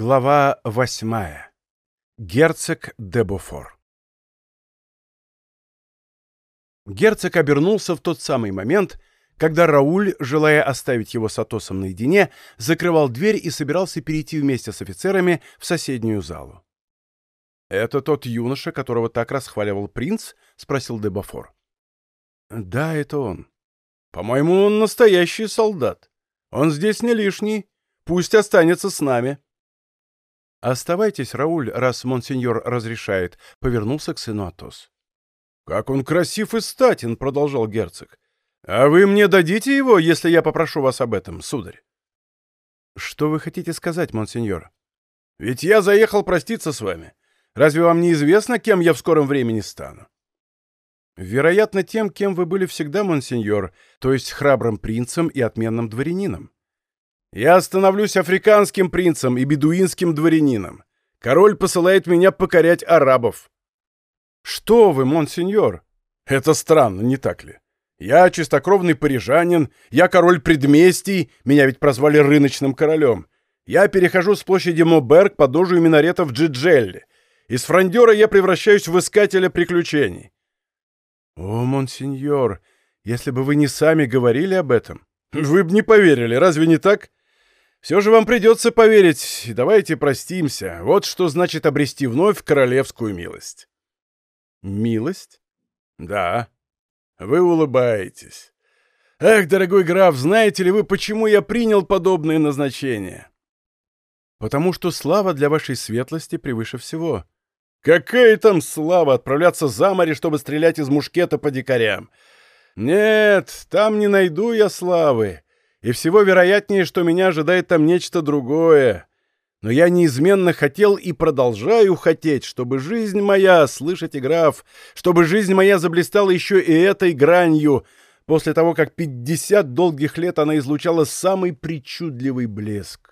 Глава восьмая. Герцог де Буфор. Герцог обернулся в тот самый момент, когда Рауль, желая оставить его с Атосом наедине, закрывал дверь и собирался перейти вместе с офицерами в соседнюю залу. «Это тот юноша, которого так расхваливал принц?» — спросил де Буфор. «Да, это он. По-моему, он настоящий солдат. Он здесь не лишний. Пусть останется с нами». «Оставайтесь, Рауль, раз монсеньор разрешает», — повернулся к сыну Атос. «Как он красив и статен», — продолжал герцог. «А вы мне дадите его, если я попрошу вас об этом, сударь?» «Что вы хотите сказать, монсеньор?» «Ведь я заехал проститься с вами. Разве вам не известно, кем я в скором времени стану?» «Вероятно, тем, кем вы были всегда, монсеньор, то есть храбрым принцем и отменным дворянином». Я становлюсь африканским принцем и бедуинским дворянином. Король посылает меня покорять арабов. Что вы, монсеньор? Это странно, не так ли? Я чистокровный парижанин, я король предместий, меня ведь прозвали рыночным королем. Я перехожу с площади Мобер к подножию минарета в Джиджелле. Из фрондера я превращаюсь в искателя приключений. О, монсеньор, если бы вы не сами говорили об этом, вы бы не поверили, разве не так? Все же вам придется поверить, давайте простимся. Вот что значит обрести вновь королевскую милость. Милость? Да. Вы улыбаетесь. Эх, дорогой граф, знаете ли вы, почему я принял подобное назначение? Потому что слава для вашей светлости превыше всего. Какая там слава отправляться за море, чтобы стрелять из мушкета по дикарям? Нет, там не найду я славы и всего вероятнее, что меня ожидает там нечто другое. Но я неизменно хотел и продолжаю хотеть, чтобы жизнь моя, слышите, граф, чтобы жизнь моя заблистала еще и этой гранью, после того, как пятьдесят долгих лет она излучала самый причудливый блеск.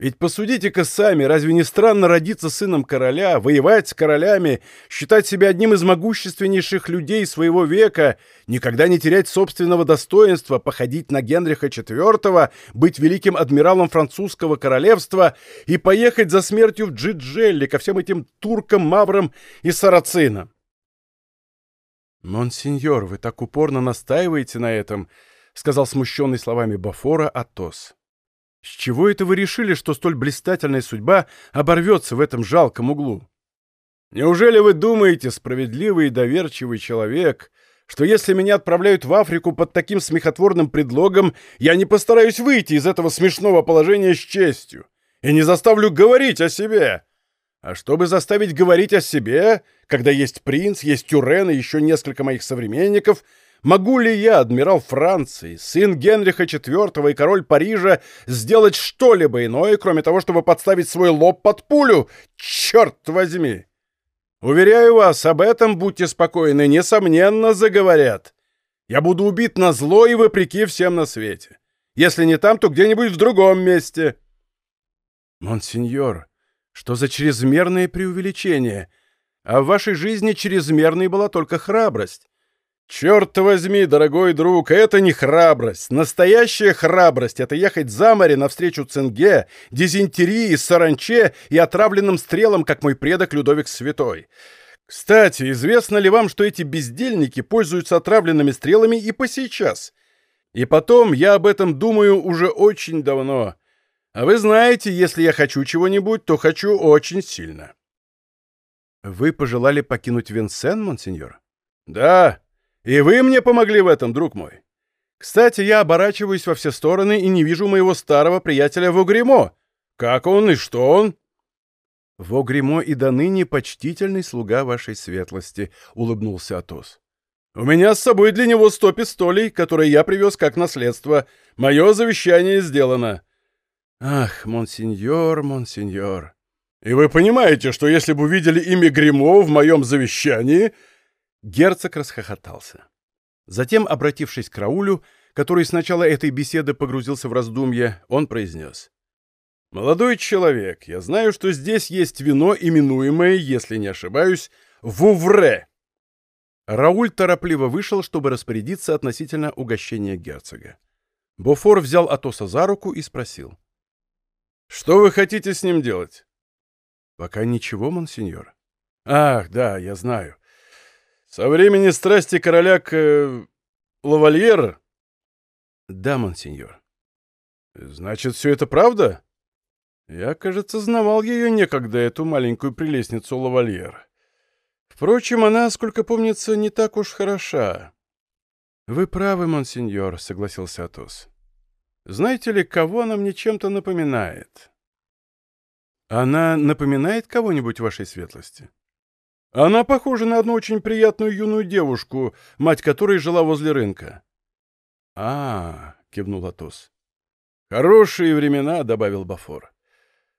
Ведь посудите-ка сами, разве не странно родиться сыном короля, воевать с королями, считать себя одним из могущественнейших людей своего века, никогда не терять собственного достоинства, походить на Генриха IV, быть великим адмиралом французского королевства и поехать за смертью в Джиджелли ко всем этим туркам, маврам и сарацинам? «Монсеньор, вы так упорно настаиваете на этом», — сказал смущенный словами Бафора Атос. С чего это вы решили, что столь блистательная судьба оборвется в этом жалком углу? Неужели вы думаете, справедливый и доверчивый человек, что если меня отправляют в Африку под таким смехотворным предлогом, я не постараюсь выйти из этого смешного положения с честью и не заставлю говорить о себе? А чтобы заставить говорить о себе, когда есть принц, есть Тюрен и еще несколько моих современников — Могу ли я, адмирал Франции, сын Генриха IV и король Парижа, сделать что-либо иное, кроме того, чтобы подставить свой лоб под пулю? Черт возьми! Уверяю вас, об этом будьте спокойны, несомненно заговорят. Я буду убит на зло и вопреки всем на свете. Если не там, то где-нибудь в другом месте. Монсеньор, что за чрезмерное преувеличение? А в вашей жизни чрезмерной была только храбрость. «Черт возьми, дорогой друг, это не храбрость. Настоящая храбрость — это ехать за море навстречу цинге, дизентерии, саранче и отравленным стрелам, как мой предок Людовик Святой. Кстати, известно ли вам, что эти бездельники пользуются отравленными стрелами и по сейчас? И потом, я об этом думаю уже очень давно. А вы знаете, если я хочу чего-нибудь, то хочу очень сильно». «Вы пожелали покинуть Винсен, монсеньор?» «Да». И вы мне помогли в этом, друг мой. Кстати, я оборачиваюсь во все стороны и не вижу моего старого приятеля Вогремо. Как он и что он?» «Вогремо и до ныне почтительный слуга вашей светлости», — улыбнулся Атос. «У меня с собой для него сто пистолей, которые я привез как наследство. Мое завещание сделано». «Ах, монсеньор, монсеньор». «И вы понимаете, что если бы увидели имя Гремо в моем завещании, Герцог расхохотался. Затем, обратившись к Раулю, который с начала этой беседы погрузился в раздумья, он произнес. «Молодой человек, я знаю, что здесь есть вино, именуемое, если не ошибаюсь, вувре». Рауль торопливо вышел, чтобы распорядиться относительно угощения герцога. Бофор взял Атоса за руку и спросил. Что вы хотите с ним делать? Пока ничего, монсеньор. Ах, да, я знаю. Со времени страсти короля к... Э, лавальер? Да, монсеньор. Значит, все это правда? Я, кажется, знавал ее некогда, эту маленькую прелестницу лавальер. Впрочем, она, сколько помнится, не так уж хороша. Вы правы, монсеньор, согласился Атос. Знаете ли, кого она мне чем-то напоминает? Она напоминает кого-нибудь вашей светлости? Она похожа на одну очень приятную юную девушку, мать которой жила возле рынка. А, -а, -а кивнул Атос. Хорошие времена, добавил Бафор.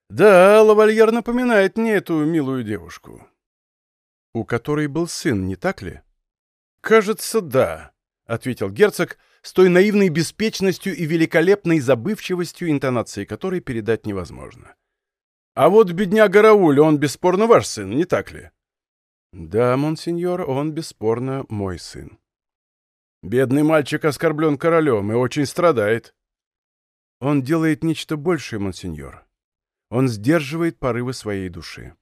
Да, лавальер напоминает мне эту милую девушку. У которой был сын, не так ли? Кажется, да, ответил герцог, с той наивной беспечностью и великолепной забывчивостью, интонации которой передать невозможно. «А вот бедняга Рауль, он бесспорно ваш сын, не так ли?» «Да, монсеньор, он бесспорно мой сын». «Бедный мальчик оскорблен королем и очень страдает». «Он делает нечто большее, монсеньор. Он сдерживает порывы своей души».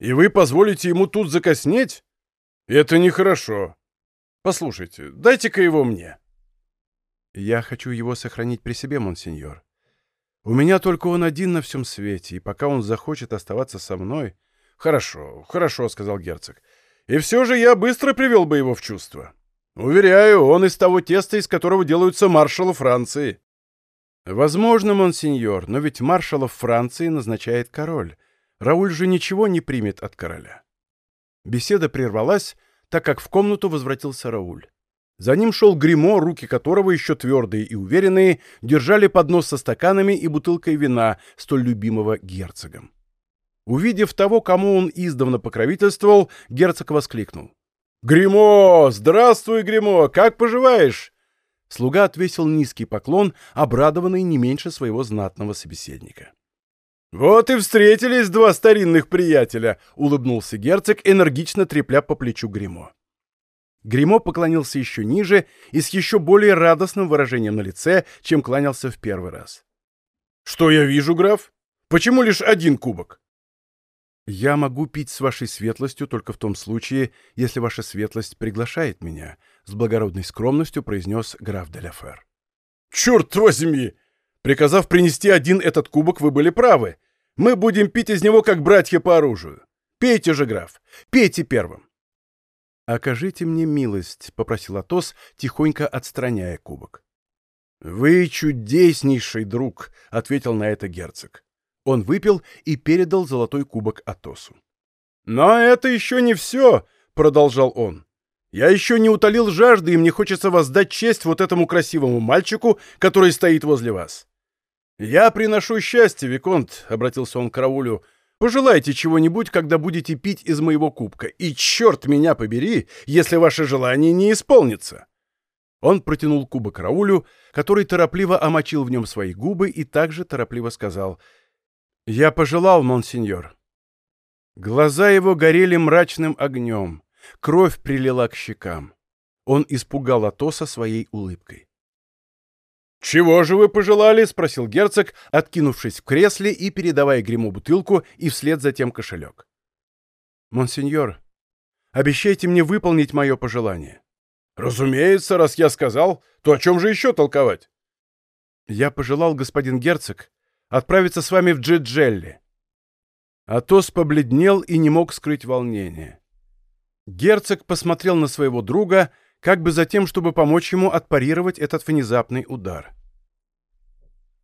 «И вы позволите ему тут закоснеть? Это нехорошо. Послушайте, дайте-ка его мне». Я хочу его сохранить при себе, монсеньор. У меня только он один на всем свете, и пока он захочет оставаться со мной... — Хорошо, хорошо, — сказал герцог. — И все же я быстро привел бы его в чувство. Уверяю, он из того теста, из которого делаются маршалы Франции. — Возможно, монсеньор, но ведь маршалов Франции назначает король. Рауль же ничего не примет от короля. Беседа прервалась, так как в комнату возвратился Рауль. За ним шел гримо руки которого, еще твердые и уверенные, держали поднос со стаканами и бутылкой вина, столь любимого герцогом. Увидев того, кому он издавна покровительствовал, герцог воскликнул. гримо Здравствуй, гримо Как поживаешь?» Слуга отвесил низкий поклон, обрадованный не меньше своего знатного собеседника. «Вот и встретились два старинных приятеля!» — улыбнулся герцог, энергично трепля по плечу гримо Гримо поклонился еще ниже и с еще более радостным выражением на лице, чем кланялся в первый раз. «Что я вижу, граф? Почему лишь один кубок?» «Я могу пить с вашей светлостью только в том случае, если ваша светлость приглашает меня», — с благородной скромностью произнес граф де Ляфер. «Черт возьми! Приказав принести один этот кубок, вы были правы. Мы будем пить из него, как братья по оружию. Пейте же, граф, пейте первым. «Окажите мне милость», — попросил Атос, тихонько отстраняя кубок. «Вы чудеснейший друг», — ответил на это герцог. Он выпил и передал золотой кубок Атосу. «Но это еще не все», — продолжал он. «Я еще не утолил жажды, и мне хочется воздать честь вот этому красивому мальчику, который стоит возле вас». «Я приношу счастье, Виконт», — обратился он к караулю, Пожелайте чего-нибудь, когда будете пить из моего кубка, и черт меня побери, если ваше желание не исполнится!» Он протянул кубок Раулю, который торопливо омочил в нем свои губы и также торопливо сказал «Я пожелал, монсеньор». Глаза его горели мрачным огнем, кровь прилила к щекам. Он испугал Атоса своей улыбкой. «Чего же вы пожелали?» — спросил герцог, откинувшись в кресле и передавая гриму бутылку и вслед за тем кошелек. «Монсеньор, обещайте мне выполнить мое пожелание». «Разумеется, раз я сказал, то о чем же еще толковать?» «Я пожелал, господин герцог, отправиться с вами в Джиджелли». Атос побледнел и не мог скрыть волнение. Герцог посмотрел на своего друга — как бы за тем, чтобы помочь ему отпарировать этот внезапный удар.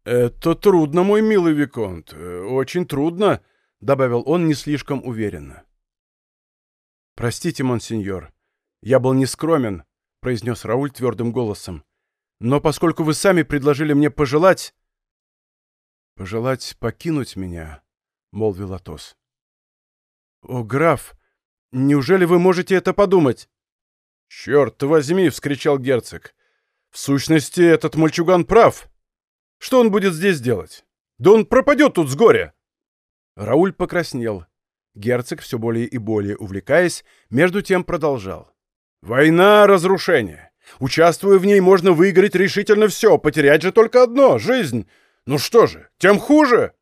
«Это трудно, мой милый Виконт, очень трудно», — добавил он не слишком уверенно. «Простите, монсеньор, я был нескромен», — произнес Рауль твердым голосом. «Но поскольку вы сами предложили мне пожелать...» «Пожелать покинуть меня», — молвил Атос. «О, граф, неужели вы можете это подумать?» «Черт возьми!» — вскричал герцог. «В сущности, этот мальчуган прав. Что он будет здесь делать? Да он пропадет тут с горя!» Рауль покраснел. Герцог, все более и более увлекаясь, между тем продолжал. «Война — разрушение. Участвуя в ней, можно выиграть решительно все, потерять же только одно — жизнь. Ну что же, тем хуже!»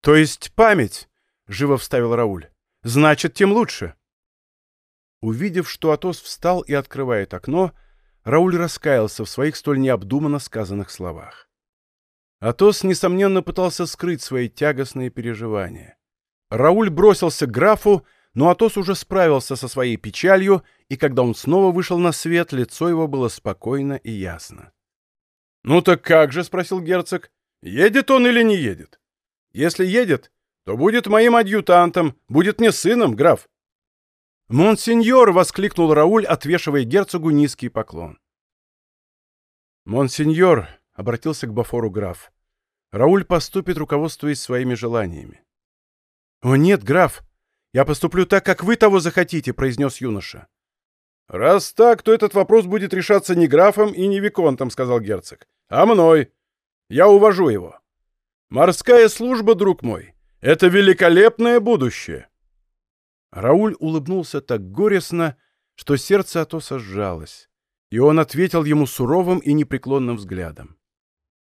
То есть память, живо вставил Рауль. Значит, тем лучше. Увидев, что Атос встал и открывает окно, Рауль раскаялся в своих столь необдуманно сказанных словах. Атос, несомненно, пытался скрыть свои тягостные переживания. Рауль бросился к графу, но Атос уже справился со своей печалью, и когда он снова вышел на свет, лицо его было спокойно и ясно. «Ну так как же?» — спросил герцог. «Едет он или не едет? Если едет, то будет моим адъютантом, будет мне сыном, граф». «Монсеньор!» — воскликнул Рауль, отвешивая герцогу низкий поклон. «Монсеньор!» — обратился к Бафору граф. «Рауль поступит, руководствуясь своими желаниями». «О нет, граф! Я поступлю так, как вы того захотите», — произнес юноша. «Раз так, то этот вопрос будет решаться не графом и не виконтом», — сказал герцог, — «а мной. Я увожу его. Морская служба, друг мой, — это великолепное будущее». Рауль улыбнулся так горестно, что сердце Атоса сжалось, и он ответил ему суровым и непреклонным взглядом.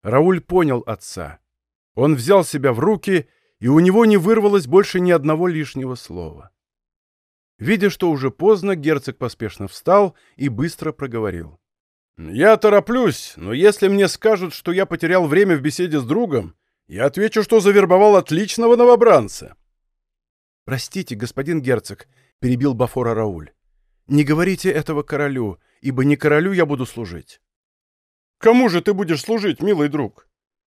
Рауль понял отца. Он взял себя в руки, и у него не вырвалось больше ни одного лишнего слова. Видя, что уже поздно, герцог поспешно встал и быстро проговорил. «Я тороплюсь, но если мне скажут, что я потерял время в беседе с другом, я отвечу, что завербовал отличного новобранца». «Простите, господин герцог», — перебил Бафора Рауль. «Не говорите этого королю, ибо не королю я буду служить». «Кому же ты будешь служить, милый друг?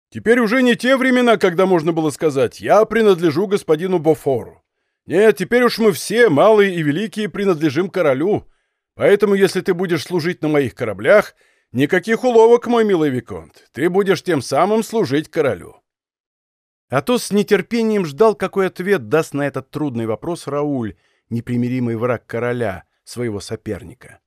Теперь уже не те времена, когда можно было сказать «я принадлежу господину Бофору». Нет, теперь уж мы все, малые и великие, принадлежим королю. Поэтому, если ты будешь служить на моих кораблях, никаких уловок, мой милый Виконт. Ты будешь тем самым служить королю». Атос с нетерпением ждал, какой ответ даст на этот трудный вопрос Рауль, непримиримый враг короля, своего соперника.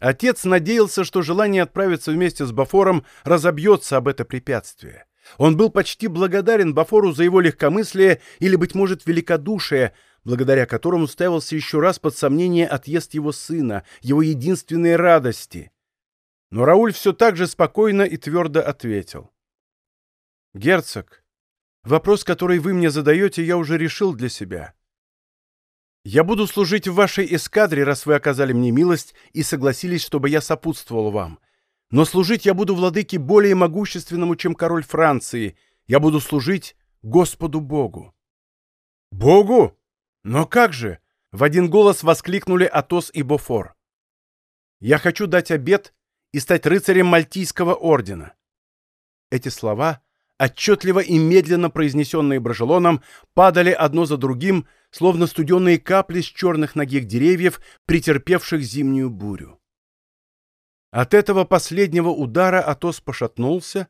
Отец надеялся, что желание отправиться вместе с Бафором разобьется об это препятствие. Он был почти благодарен Бафору за его легкомыслие или, быть может, великодушие, благодаря которому ставился еще раз под сомнение отъезд его сына, его единственной радости. Но Рауль все так же спокойно и твердо ответил. «Герцог, вопрос, который вы мне задаете, я уже решил для себя. Я буду служить в вашей эскадре, раз вы оказали мне милость и согласились, чтобы я сопутствовал вам. Но служить я буду владыке более могущественному, чем король Франции. Я буду служить Господу Богу». «Богу?» «Но как же?» — в один голос воскликнули Атос и Бофор. «Я хочу дать обет и стать рыцарем Мальтийского ордена». Эти слова, отчетливо и медленно произнесенные Брожелоном, падали одно за другим, словно студенные капли с черных ногих деревьев, претерпевших зимнюю бурю. От этого последнего удара Атос пошатнулся,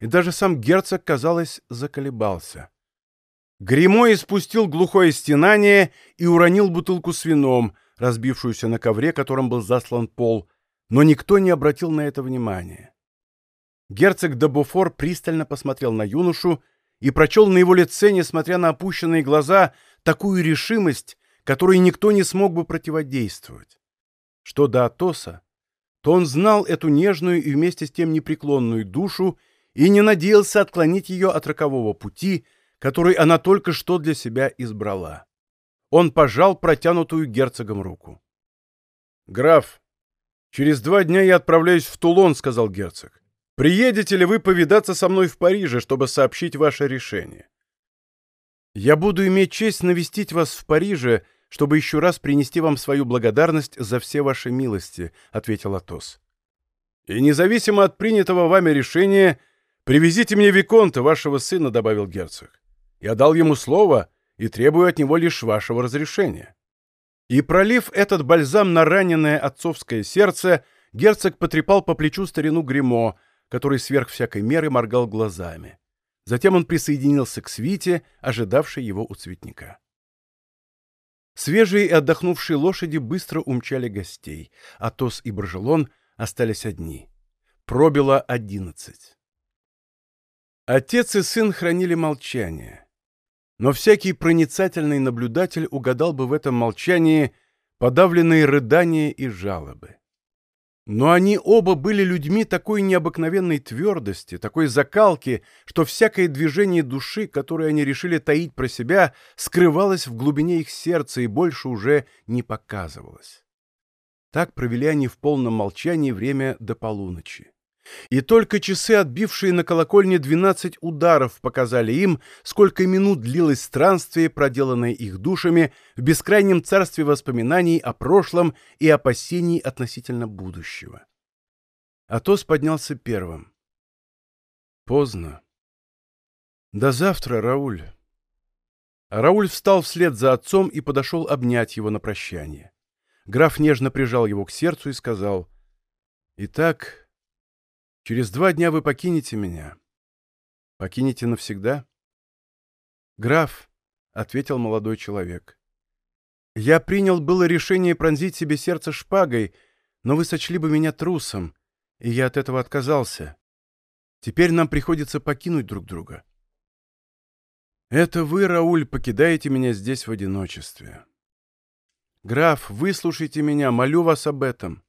и даже сам герцог, казалось, заколебался. Гримо испустил глухое стенание и уронил бутылку с вином, разбившуюся на ковре, которым был заслан пол, но никто не обратил на это внимания. Герцог де Буфор пристально посмотрел на юношу и прочел на его лице, несмотря на опущенные глаза, такую решимость, которой никто не смог бы противодействовать. Что до Атоса, то он знал эту нежную и вместе с тем непреклонную душу и не надеялся отклонить ее от рокового пути, который она только что для себя избрала. Он пожал протянутую герцогом руку. «Граф, через два дня я отправляюсь в Тулон», — сказал герцог. «Приедете ли вы повидаться со мной в Париже, чтобы сообщить ваше решение?» «Я буду иметь честь навестить вас в Париже, чтобы еще раз принести вам свою благодарность за все ваши милости», — ответил Атос. «И независимо от принятого вами решения, привезите мне Виконта, вашего сына», — добавил герцог. Я дал ему слово и требую от него лишь вашего разрешения». И, пролив этот бальзам на раненое отцовское сердце, герцог потрепал по плечу старину Гримо, который сверх всякой меры моргал глазами. Затем он присоединился к свите, ожидавшей его у цветника. Свежие и отдохнувшие лошади быстро умчали гостей, а Тос и Баржелон остались одни. Пробило одиннадцать. Отец и сын хранили молчание. Но всякий проницательный наблюдатель угадал бы в этом молчании подавленные рыдания и жалобы. Но они оба были людьми такой необыкновенной твердости, такой закалки, что всякое движение души, которое они решили таить про себя, скрывалось в глубине их сердца и больше уже не показывалось. Так провели они в полном молчании время до полуночи. И только часы, отбившие на колокольне двенадцать ударов, показали им, сколько минут длилось странствие, проделанное их душами в бескрайнем царстве воспоминаний о прошлом и опасений относительно будущего. Атос поднялся первым. Поздно. До завтра, Рауль. Рауль встал вслед за отцом и подошел обнять его на прощание. Граф нежно прижал его к сердцу и сказал, «Итак, Через два дня вы покинете меня. Покинете навсегда? Граф, — ответил молодой человек, — я принял было решение пронзить себе сердце шпагой, но вы сочли бы меня трусом, и я от этого отказался. Теперь нам приходится покинуть друг друга. Это вы, Рауль, покидаете меня здесь в одиночестве. Граф, выслушайте меня, молю вас об этом.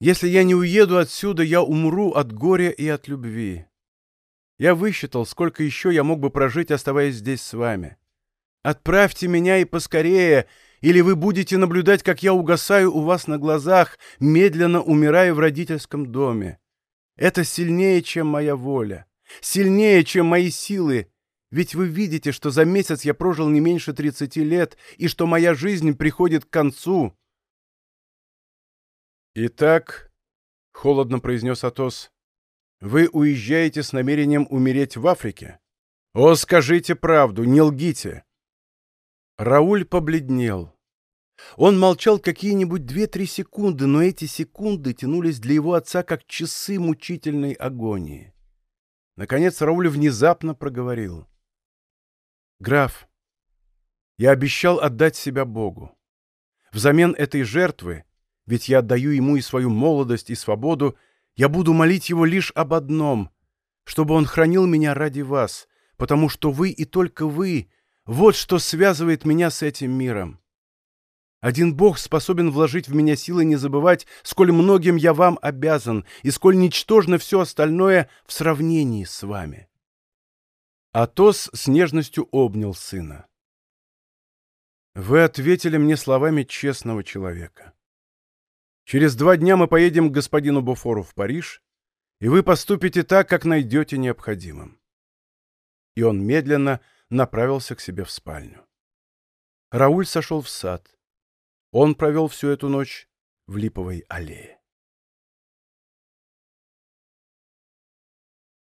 Если я не уеду отсюда, я умру от горя и от любви. Я высчитал, сколько еще я мог бы прожить, оставаясь здесь с вами. Отправьте меня и поскорее, или вы будете наблюдать, как я угасаю у вас на глазах, медленно умирая в родительском доме. Это сильнее, чем моя воля, сильнее, чем мои силы, ведь вы видите, что за месяц я прожил не меньше тридцати лет, и что моя жизнь приходит к концу. «Итак», — холодно произнес Атос, — «вы уезжаете с намерением умереть в Африке? О, скажите правду, не лгите!» Рауль побледнел. Он молчал какие-нибудь две-три секунды, но эти секунды тянулись для его отца как часы мучительной агонии. Наконец Рауль внезапно проговорил. «Граф, я обещал отдать себя Богу. Взамен этой жертвы ведь я отдаю ему и свою молодость, и свободу, я буду молить его лишь об одном, чтобы он хранил меня ради вас, потому что вы и только вы — вот что связывает меня с этим миром. Один Бог способен вложить в меня силы не забывать, сколь многим я вам обязан, и сколь ничтожно все остальное в сравнении с вами. Атос с нежностью обнял сына. Вы ответили мне словами честного человека. Через два дня мы поедем к господину Буфору в Париж, и вы поступите так, как найдете необходимым. И он медленно направился к себе в спальню. Рауль сошел в сад. Он провел всю эту ночь в липовой аллее.